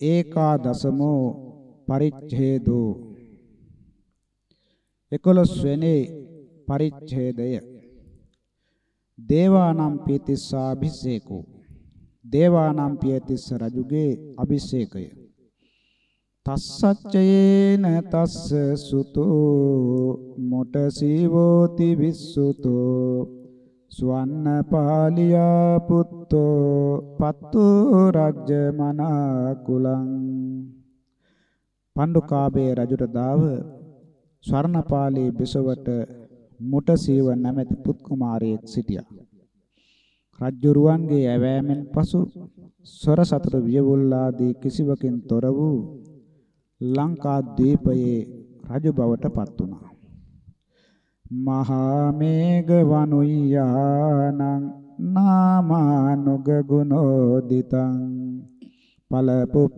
ඒකා දසමෝ පරිච්ඡේදෝ. 11 වෙනි පරිච්ඡේදය. දේවානම් පීතිස්සාභිෂේකෝ දේවානම් පියතිස්ස රජුගේ අභිෂේකය. තස්සච්චයේන තස්ස සුතෝ මොට සීවෝති විස්සුතෝ සුවන්න පාලියා පුත්තෝ පත්තු රජ්‍ය මනා කුලං පණ්ඩුකාභය රජුට දාව ස්වර්ණපාලී බිසවට මුට සීව නැමැති පුත් කුමාරයෙක් සිටියා. රජ්ජුරුවන්ගේ ඇවෑමෙන් පසු සොර සතර වියවුල්ලාදී කිසිවකින් තොර වූ ලංකා ද්වීපයේ රජු බවට පත් වුණා. මහා මේඝ වනුයානං නාමානුග ගුණෝදිතං පලපුප්පතරූපේතං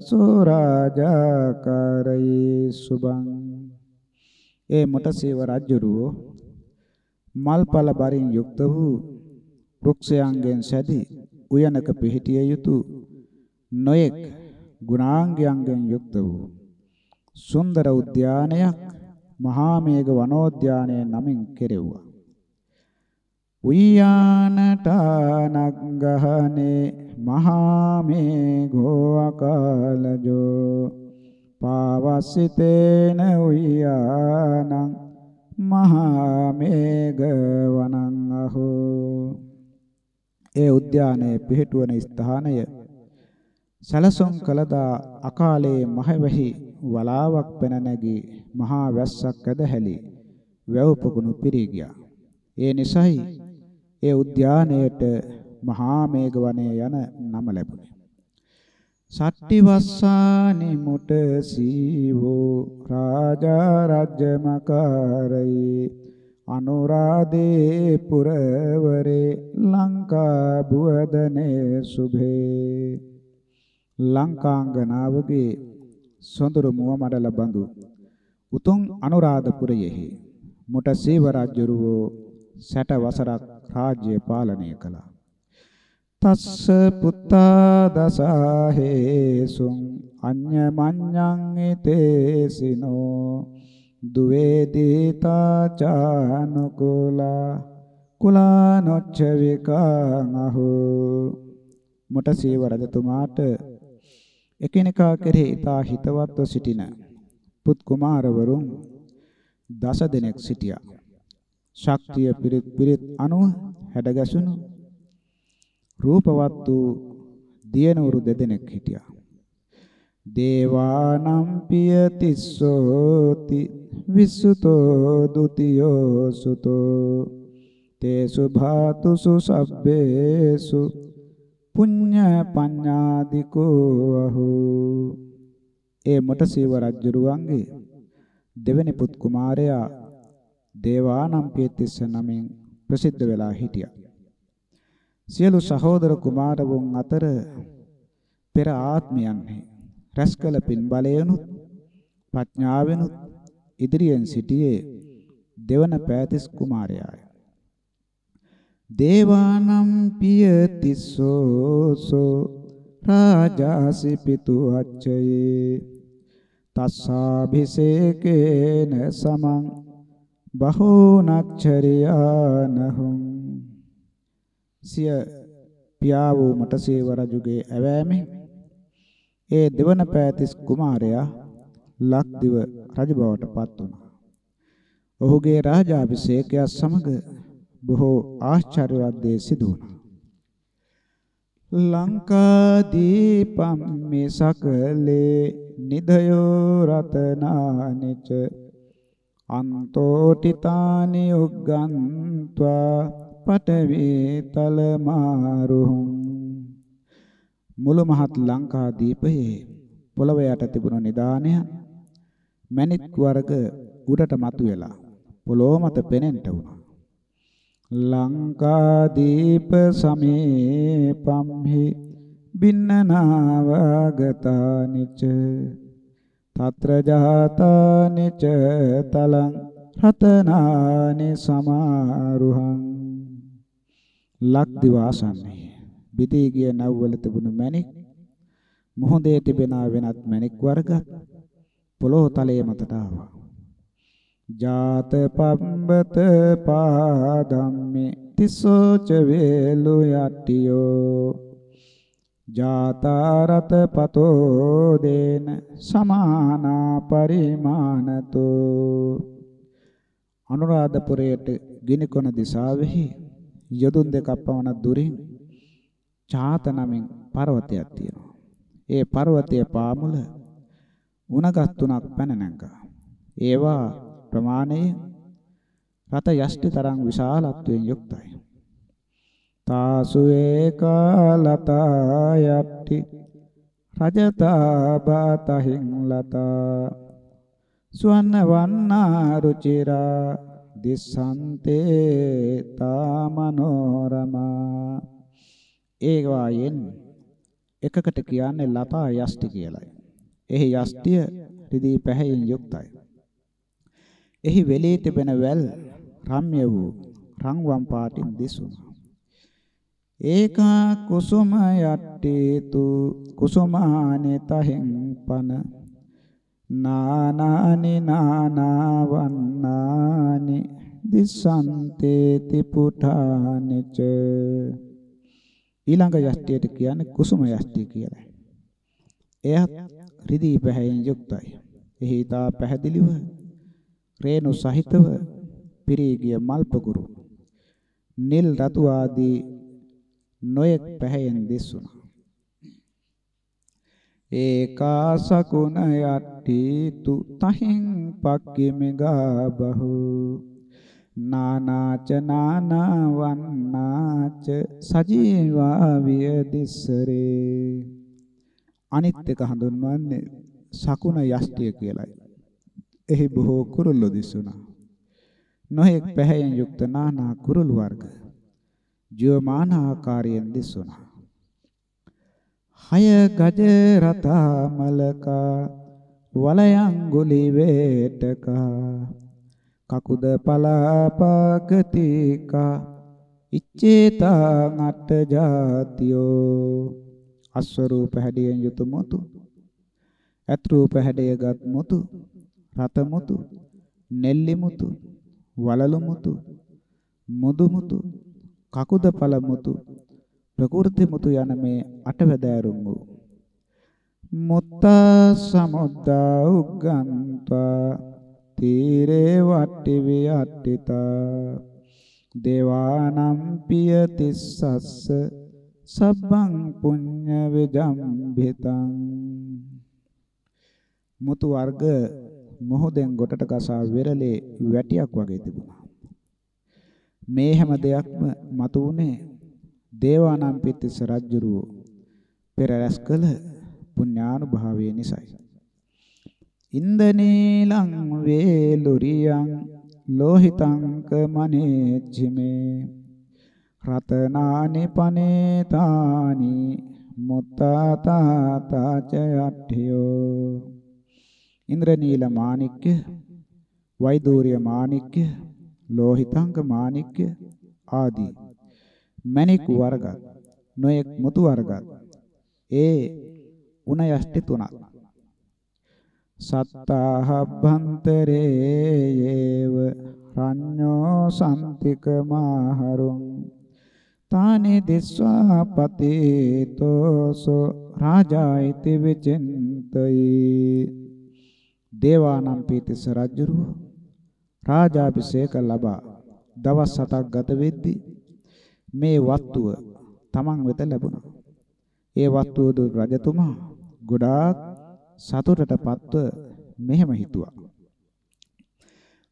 සුරාජාකරයි සුබං ඒ මොටසේව රජුරුව මල්පල බරින් යුක්ත වූ වෘක්ෂයන්ගෙන් සැදී උයනක පිහිටිය යුතු නොයෙක් ගුණාංගයන්ගෙන් යුක්ත වූ සුන්දර උද්‍යානයක් මහා මේඝ වනෝද්‍යානය නමින් කෙරෙව්වා. උයානටනග්ගහනේ මහා මේඝෝ අකලජෝ පාවසිතේන උයානං මහා මේඝ වනං අහෝ ඒ උද්‍යානයේ පිහිටුවන ස්ථානය සලසොන් කළදා අකාලයේ මහවැහි වලාවක් පැන නැගී මහා වැස්සක් ඇදහැලි වැව් පොකුණු පිරී ගියා. ඒ නිසයි ඒ උද්‍යානයට මහා මේඝ වනය යන නම ලැබුණේ. සට්ටි වස්සානි මුට සීවෝ රාජා රජ්‍යමකාරයි අනුරාදේ පුරවරේ ලංකා බුවදනේ සුභේ ලංකාංගනාවගේ සොඳුරු මුව මඩල බඳු උතුම් අනුරාධපුරයෙහි මුට සීව රජුරෝ සැට වසරක් රාජ්‍ය පාලනය කළා. තස්ස පුත්තා දසහේසුං අඤ්ඤමඤ්ඤං ිතේසිනෝ දුවේදීතා චානුකුලා කුලානොච්ච විකාං අහෝ මුට සීව රජතුමාට එකිනෙකා කෙරෙහි ඉතා හිතවත්ව සිටින පුත් කුමාරවරුන් දස දෙනෙක් සිටියා. ශක්තිය පිරිත් පිරිත් අනුව හැඩගැසුණු රූපවත් වූ දියනවරු දෙදෙනෙක් හිටියා. දේවානම් පිය තිස්සෝති විසුතෝ ဒ ුතියෝ සුතෝ තේසු භාතුසු සබ්බේසු පුඤ්ඤ පඤ්ඤාදිකෝ අහෝ ඒ මොටසීව රජුරුවන්ගේ දෙවෙනි පුත් කුමාරයා දේවානම් පියතිස්ස නමින් ප්‍රසිද්ධ වෙලා හිටියා. සියලු සහෝදර කුමාරවුන් අතර පෙර ආත්මයන්හි රැස්කල පින් බලයනුත් ප්‍රඥාවෙනුත් ඉදිරියෙන් සිටියේ දෙවන පෑතිස් කුමාරයාය. දේවානම් පිය තිස්සෝසෝ රාජාසි පිතු අච්චයේ තස්සාභිසේකේන සමං බහෝනක්චරියානහුම් සිය පියා වූ මටසේව රජුගේ ඇවෑමෙන් ඒ දෙවන පෑතිස් කුමාරයා ලක්දිව රජ බවට පත් වුණා. ඔහුගේ රාජාභිෂේකය සමග බොහෝ ආශ්චර්යවත් දේ සිදු වුණා. ලංකාදීපම් මේ සකලේ නිදයෝ රතනානිච අන්තෝටිතානි උග්ගන්්වා පඨවි තලමාරුහුම් මුළු මහත් ලංකා දීපයේ පොළව යට තිබුණු නිදානය මණික් වර්ග උඩට මතුවෙලා පොළොව මත පෙනෙන්නට වුණා ලංකාදීප සමීපම්හි බින්නනාවගතානිච తත්‍ර ජාතානිච තලං රතනානි සමාරුහං ලක්දිවාසන්නේ බිදී ගිය නැව්වල තිබුණු මණික් මුහුදේ තිබෙන වෙනත් මණික් වර්ග පොළොව තලයේ මතට ආවා. ජාත පම්බත පාදම්මේ තිස්සෝච වේලු යට්ටියෝ ජාතාරත පතෝ දේන සමානා පරිමානතෝ අනුරාධපුරයට ගිනිකොන දිසාවෙහි යදුන් දෙකක් පමණ දුරින් චාත නමින් පර්වතයක් තියෙනවා. ඒ පර්වතයේ පාමුල උණගත් තුනක් පැන නැංගා. ඒවා ප්‍රමාණයෙන් රත යෂ්ටි තරම් විශාලත්වයෙන් යුක්තයි. තාසු ඒකාලතා යට්ටි රජතා බාතහින් ලතා සුවන්න වන්නා රුචිරා දිස්සන්තේ තාමනෝරමා ඒ වායෙන් එකකට කියන්නේ ලතා යෂ්ටි කියලයි. එහි යෂ්ටිය රිදී පැහැයෙන් යුක්තයි. එහි වෙලී තිබෙන වැල් රම්‍ය වූ රන්වන් පාටින් දිසුණා. ඒකා කුසුම යට්ටේතු කුසුමානි තහෙන් පන නානානි නානවන්නානි දිස්සන්තේ තිපුඨානිච ඊළඟ යෂ්ටියට කියන්නේ කුසුම යෂ්ටිය කියලා. එයත් රිදී පැහැයෙන් යුක්තයි. එහි තා පැහැදිලිව රේණු සහිතව පිරී ගිය මල්පකුරු නිල් රතු ආදී නොයෙක් පැහැයෙන් දිස්සුණා. ඒකා සකුණ යට්ටි තු තහින් පක්කිමෙගා බහු නානාච නානා වන්නාච සජීවා විය දිස්සරේ අනිත් එක හඳුන්වන්නේ සකුණ යෂ්ටිය කියලයි. එහි බොහෝ කුරුල්ලෝ දිස්සුණා. නොඑක් පැහැයෙන් යුක්ත නානා කුරුළු වර්ග ජීවමාන ආකාරයෙන් දිස්සුණා. හය ගජ රතා මලකා වලයන් ගුලි වේටකා කකුද පලාපගතිකා ඉච්ඡේතා නට්ට ජාතියෝ අස්වරූප හැඩයෙන් යුතු මුතු ඇත්රූප හැඩයගත් මුතු රත මුතු නෙල්ලි මුතු වලලු මුතු මුදු මුතු කකුද පල මුතු ප්‍රකෘති මුතු යන මේ අටවැදෑරුම් වූ මුත්තා සමුද්දා උග්ගන්තා තීරේ වට්ටි වියට්ටිතා දේවානම් පිය තිස්සස්ස සබ්බං පුඤ්ඤ විජම්භිතං මුතු වර්ග මොහොතෙන් ගොටට ගසා වෙරළේ වැටියක් වගේ තිබුණා. මේ හැම දෙයක්ම මතු වුණේ දේවානම් පිටිස රජුරුව පෙර රැස් කළ පුණ්‍යානුභාවය නිසායි. ඉන්දනීලං වේලුරියං ලෝහිතංක මනේජ්ජිමේ රතනානි පනේතානි මුත්තාතාච යට්ඨියෝ ඉන්ද්‍රනීල මාණික්‍ය වෛදූර්ය මාණික්‍ය ලෝහිතංක මාණික්‍ය ආදී. මණික් වර්ග නොයෙක් මුතු වර්ග. ඒ උණ යෂ්ටි තුනක්. සත්තාහබ්බන්තරේ යේව රඤ්ඤෝ සම්තික මාහරුං තානි දිස්වා පතේතෝසෝ රාජායිති විචින්තයි. දේවානම් පීතිස රජුරු රාජාභිෂේක ලබා දවස් 7ක් ගත වෙද්දී මේ වස්තුව තමන් වෙත ලැබුණා. ඒ වස්තුව දු රජතුමා ගොඩාක් සතුටටපත්ව මෙහෙම හිතුවා.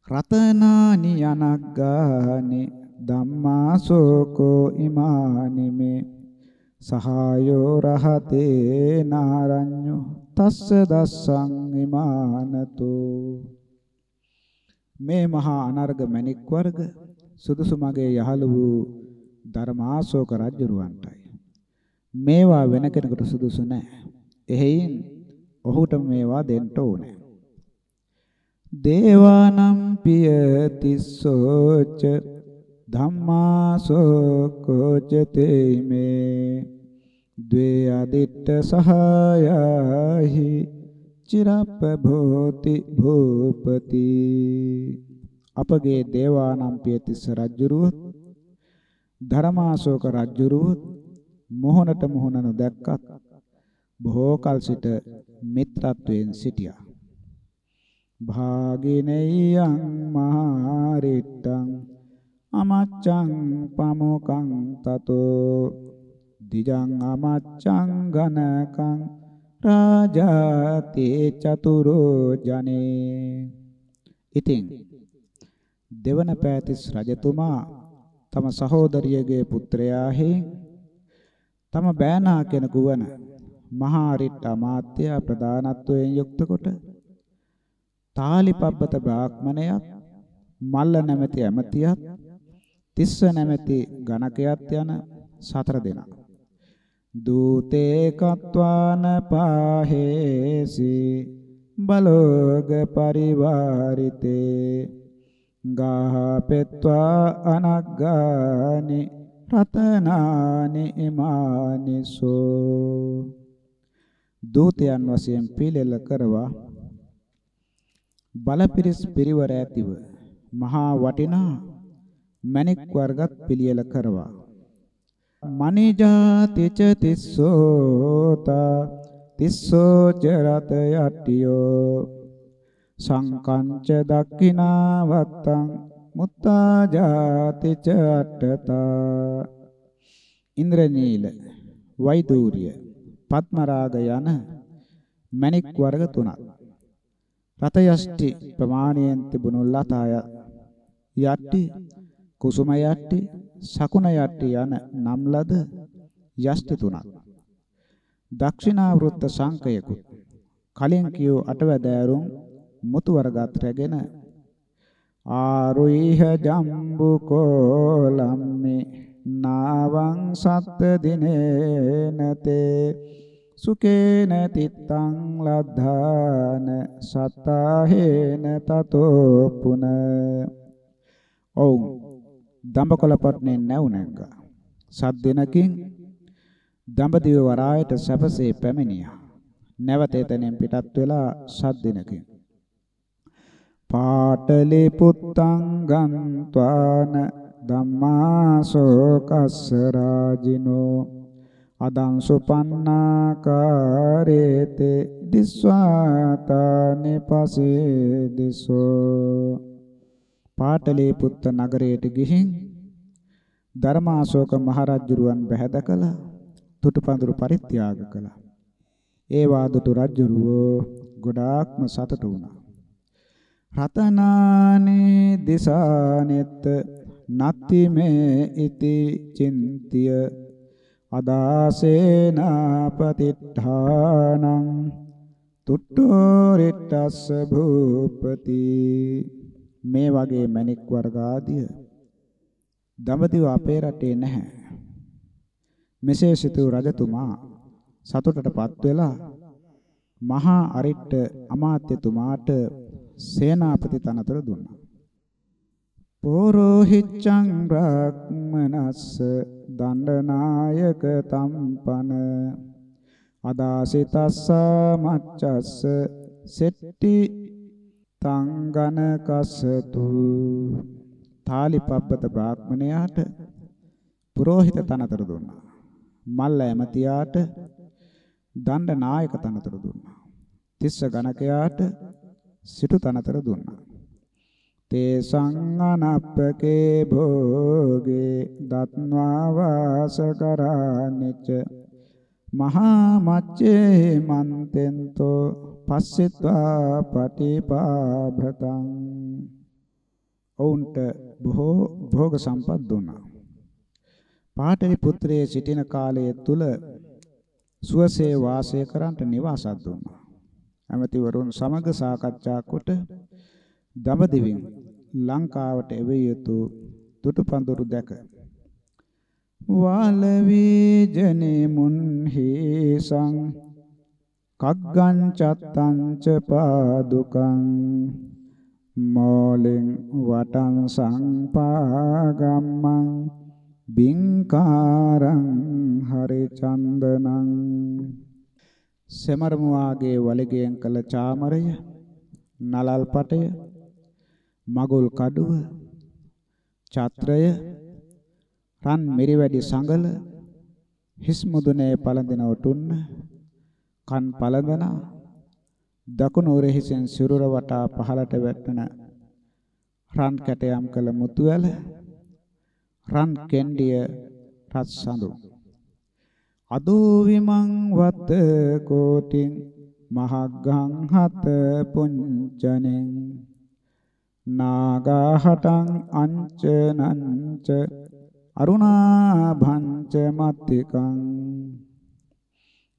රතනානි යනග්ගානේ ධම්මාසෝකෝ ඉමානිමේ සහායෝ රහතේ නාරඤ්ඤෝ තස්ස දස්සං ඉමානතෝ මේ මහා අනර්ග මණික් වර්ග සුදුසු මගේ යහළු වූ ධර්මාශෝක රජුරවන්ටයි. මේවා වෙන කෙනෙකුට සුදුසු නැහැ එහෙයින් ඔහුට මේවා දෙන්න ඕනේ. දේවානම් පිය තිස්සෝච ධම්මාසෝකෝචතේ මේ ද්වේ අදිට්ඨ සහායහි චිරප්ප භෝති භූපති අපගේ දේවානම් පියතිස්ස රජුරුවත් ධර්මාශෝක රජුරුවත් මොහොනට මොහොන නොදැක්කත් බොහෝ කල සිට මිත්‍රත්වයෙන් සිටියා. භාගිනෙයං මහරිට්ටං අමච්ඡං පමෝකං තතෝ දිජං අමච්ඡං ඝනකං රාජාතේ චතුරෝ ජනේ ඉතින් දෙවන පෑතිස් රජතුමා තම සහෝදරියගේ පුත්‍රයාහි තම බෑනා කෙනෙකු වන මහා රිට්ට අමාත්‍ය ප්‍රධානත්වයෙන් යුක්ත කොට තාලිපබ්බත බ්‍රාහ්මණයත් මල්ල නැමැති ඇමතියත් තිස්ස නැමැති ගණකයත් යන සතර දෙනා. දූතේ කත්වාන පාහේසි බලෝග පරිවාරිතේ. ගාහපෙත්වා අනග්ගානි රතනානි ඉමානිසෝ. දූතයන් වශයෙන් පිළිල කරවා බලපිරිස් පිරිවර ඇතිව මහා වටිනා මණික් වර්ගත් පිළියෙල කරවා. මනිජාතිච තිස්සෝතා තිස්සෝ චරත යට්ටියෝ. සංකංච දක්ඛිනා වත්තං මුත්තා ජාතිච අට්ඨතා. ඉන්ද්‍රනීල වෛදූර්ය පద్මරාග යන මණික් වර්ග තුනක්. රතයෂ්ටි ප්‍රමාණයෙන් තිබුණු ලතාය යට්ටි කුසුම යට්ටි සකුණ යට්ටි යන නම් ලද යෂ්ටි තුනක්. දක්ෂිනාවෘත්ත සංකයකුත් කලින් කියූ අටවැදෑරුම් මුතු වර්ගත් රැගෙන ආරුයිහ ජම්බු කෝලම්මේ නාවං සත්ත දිනේනතේ සුකේන තිත්තං ලද්ධාන සත්තාහේන තතෝ පුන ඔව් දඹකොළපට්නේ නැව් නැංගා සත් දිනකින් දඹදිව වරායට සැපසේ පැමිණියා. නැවත එතනින් පිටත් වෙලා සත් දිනකින්. පාටලි පුත්තං ගන්්වාන ධම්මාසෝකස්ස රාජිනෝ අදං සුපන්නාකාරේතේ දිස්වාතානි පසේ දිසෝ පාටලී පුත්ත නගරයට ගිහින් ධර්මාශෝක මහරජුරුවන් බැහැදකලා තුටුපඳුරු පරිත්‍යාග කළා. ඒ වාදුතු රජුරුවෝ ගොඩාක්ම සතුටු වුණා. රතනානේ දිසානෙත් නත්ති මේ ඉති චින්තිය අදාසේනාපතිඨානං තුට්ටෝ රිට්ටස්ස භූපති මේ වගේ මණික් වර්ග ආදිය දඹදිව අපේ රටේ නැහැ. මෙසේ සිටු රජතුමා සතුටටපත් වෙලා මහා අරිට්ට අමාත්‍යතුමාට සේනාපති තනතුර දුන්නා. පෝරෝහිච්ඡං බ්‍රාහ්මනස්ස දණ්ඩනායක තම්පන අදාසිතස්ස මච්චස්ස සෙට්ටි තංගන කසතු තාලිපබ්බත බ්‍රාහ්මණයාට පුරোহিত තනතුර දුන්නා. මල්ල ඇමතියාට දණ්ඩ නායක තනතුර දුන්නා. තිස්ස ගණකයාට සිටු තනතුර දුන්නා. තේ සංඝනප්පකේ භෝගේ දත්වා වාස කරානිච මහා මච්චේ මන්තෙන්තෝ පස්සෙත්වා පටිපාභතං ඔවුන්ට බොහෝ භෝග සම්පත් දුන්නා. පාටලි පුත්‍රයේ සිටින කාලය තුල සුවසේ වාසය කරන්ට නිවාසක් දුන්නා. ඇමතිවරුන් සමග සාකච්ඡා කොට දඹදිවින් ලංකාවට එවිය යුතු තුටුපඳුරු දැක වාලවී ජනේ මුන්හිසං කග්ගං චත්තං ච පාදුකං මෝලෙන් වටං සංපාගම්මං බින්කාරං හරි චන්දනං සෙමරමුවාගේ වලිගයෙන් කළ චාමරය නලල් පටය මගුල් කඩුව ඡත්‍රය රන් මිරිවැඩි සඟල හිස් මුදුනේ පළඳින ඔටුන්න කන් පළඳන දකුණු උරහිසෙන් සිරුර වටා පහළට වැටෙන රන් කැටයම් කළ මුතුවැල රන් කෙන්ඩිය රත් සඳු. අදෝ විමං වත කෝටින් මහග්ගං හත පුඤ්ජනෙන් නාගහටං අංචනංච අරුණා භංච මත්තිකං.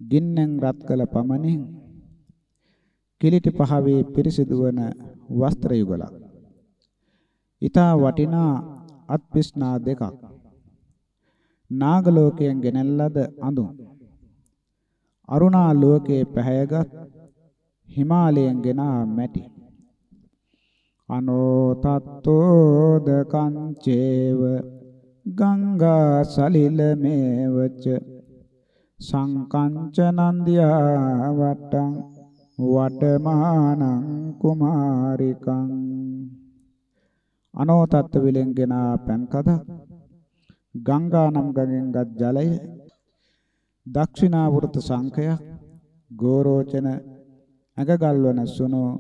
ගින්නෙන් රත් කළ පමණින් කිලිටි පහවේ පිරිසිදු වන වස්ත්‍ර යුගලක්. ඊතා වටිනා අත්පිස්නා දෙකක්. නාග ලෝකයෙන් ගෙනල්ලද අඳුන්. අරුණා ලෝකයේ පැහැයගත් හිමාලයෙන් ගෙනා මැටි. අනෝ තත්තෝ දකංචේව ගංගා සලිල මේවච සංකංච නන්දියා වට්ටං වටමානං කුමාරිකං අනෝතත්ත විලෙන්ගෙන පෑන් කදක් ගංගා නම් ගඟෙන්ගත් ජලය දක්ෂිනාවෘත සංඛයක් ගෝරෝචන ඇඟ ගල්වන සුනෝ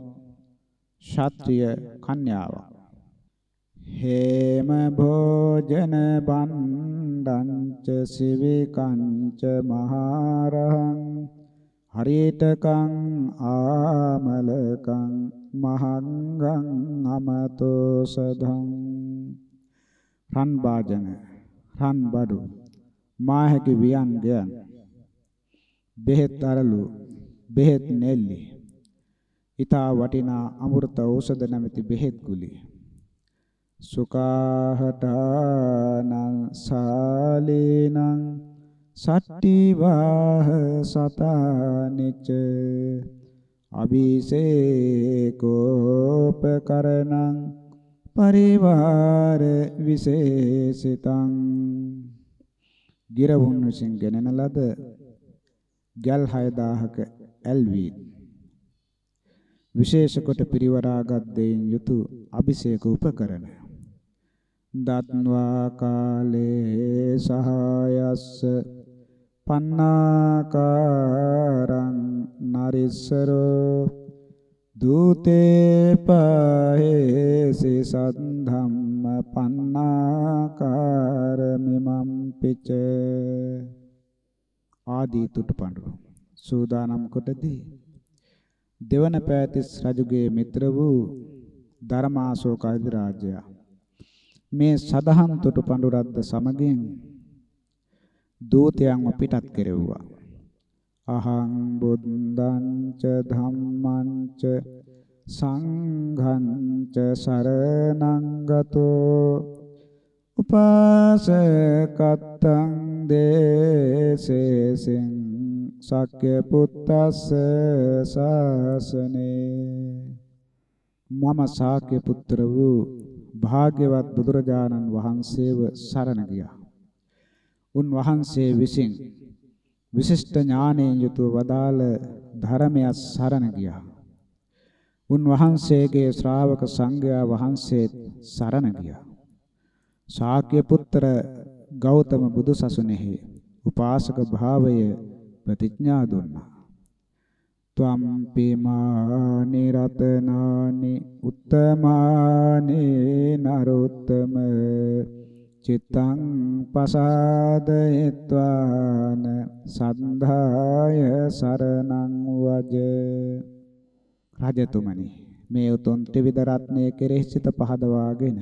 ශාත්‍රීය කන්‍යාවක්. හේම භෝජන බණ්ඩංච සිවිකංච මහරහං හරිතකං ආමලකං මහංගං අමතෝ සදං රන් වාජන රන් බඩු මාහැකි වියන් ගයන් බෙහෙත් අරලු බෙහෙත් නෙල්ලි ඊතා වටිනා අමෘත ඖෂධ නැමැති බෙහෙත් ගුලි. සුකාහටානං සාලේනං සට්ටි වාහ සතානිච අபிසේකෝපකරණං පරිවාර විශේෂිතං ගිරවුන් විසින් ගෙනෙන ලද ගල් 6000ක ඇල්වි විශේෂ කොට පිරිවරාගත් දෙයින් යුතු අභිෂේක උපකරණ. දත්වා කාලේ සහායස්ස පන්නාකාරං නරිස්සරෝ දූතේ පහේසි සද්ධම්ම පන්නාකාර මිමම් පිච ආදී තුටුපඬුරු සූදානම් කොටදී දෙවන පෑතිස් රජුගේ මිත්‍ර වූ ධර්මාශෝක අධිරාජයා මේ සදහම් තුටුපඬු රද්ද සමගින් දූතයන්ව පිටත් කෙරෙව්වා. අහං බුද්ධං ච ධම්මං ච සංඝං ච සරණං ගතෝ උපාසකත්තං දේසේසින් සක්්‍ය පුත්තස්ස ශාසනේ මම ශාක්‍ය පුත්‍ර වූ භාග්‍යවත් බුදුරජාණන් වහන්සේව සරණ ගියා. උන් වහන්සේ විසින් විශිෂ්ට ඥානයෙන් යුතුව වදාළ ධර්මය සරණ ගියා. උන් වහන්සේගේ ශ්‍රාවක සංඝයා වහන්සේ සරණ ගියා. ශාක්‍ය පුත්‍ර ගෞතම බුදුසසුනේහි උපාසක භාවය ප්‍රතිඥා දුන්නා. ත්වම්පි මානි රතනානි උත්තමානි නරුත්තම චිත්තං පසාදයත්වාන සන්ධාය සරණං වජ රජතුමනි මේ උතුම් ත්‍රිවිධ රත්නයේ කෙරෙහි සිත පහදවාගෙන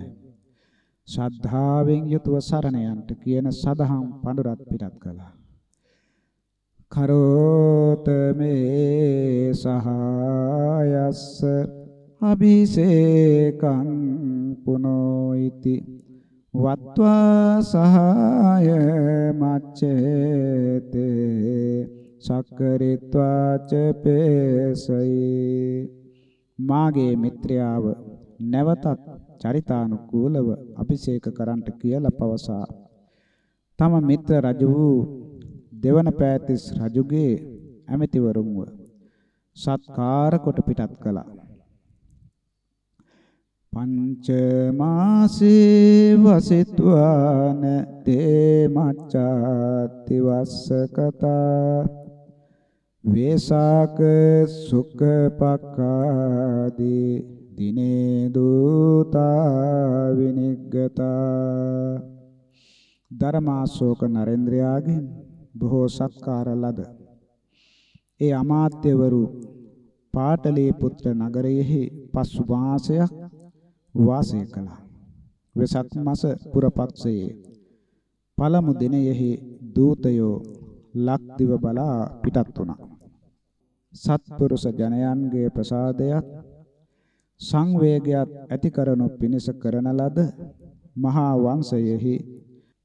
ශ්‍රද්ධාවෙන් යුතුව සරණ යන්ට කියන සදහම් පඳුරත් පිටත් කළා කරෝත මේ සහායස්ස අபிසේකං පුනෝයිති. වත්වා සහාය මච්චේතේ සක්කරිත්වා ච පේසයි. මාගේ මිත්‍යාව නැවතත් චරිතානුකූලව අභිෂේක කරන්නට කියලා පවසා. තම මිත්‍ර රජු වූ දෙවන පෑතිස් රජුගේ ඇමතිවරුන්ව සත්කාර කොට පිටත් කළා. පංච මාසේ වසිත්වාන තේ මච්ඡාති වස්සකතා වේසාක සුඛ පක්ඛාදී දිනේ දූතා විනිග්ගතා ධර්මාශෝක නරේන්ද්‍රයාගෙන් බොහෝ සත්කාර ලද ඒ අමාත්‍යවරු පාටලී පුත්‍ර නගරයෙහි පසු මාසයක් වාසය කළා. වෙසක් මාස පුරපක්ෂයේ පළමු දිනයෙහි දූතයෝ ලක්දිව බලා පිටත් වුණා. සත්පුරුෂ ජනයන්ගේ ප්‍රසාදයත් සංවේගයත් ඇති කරනු පිණිස කරන ලද මහා වංශයෙහි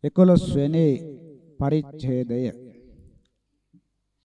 11 වෙනි පරිච්ඡේදය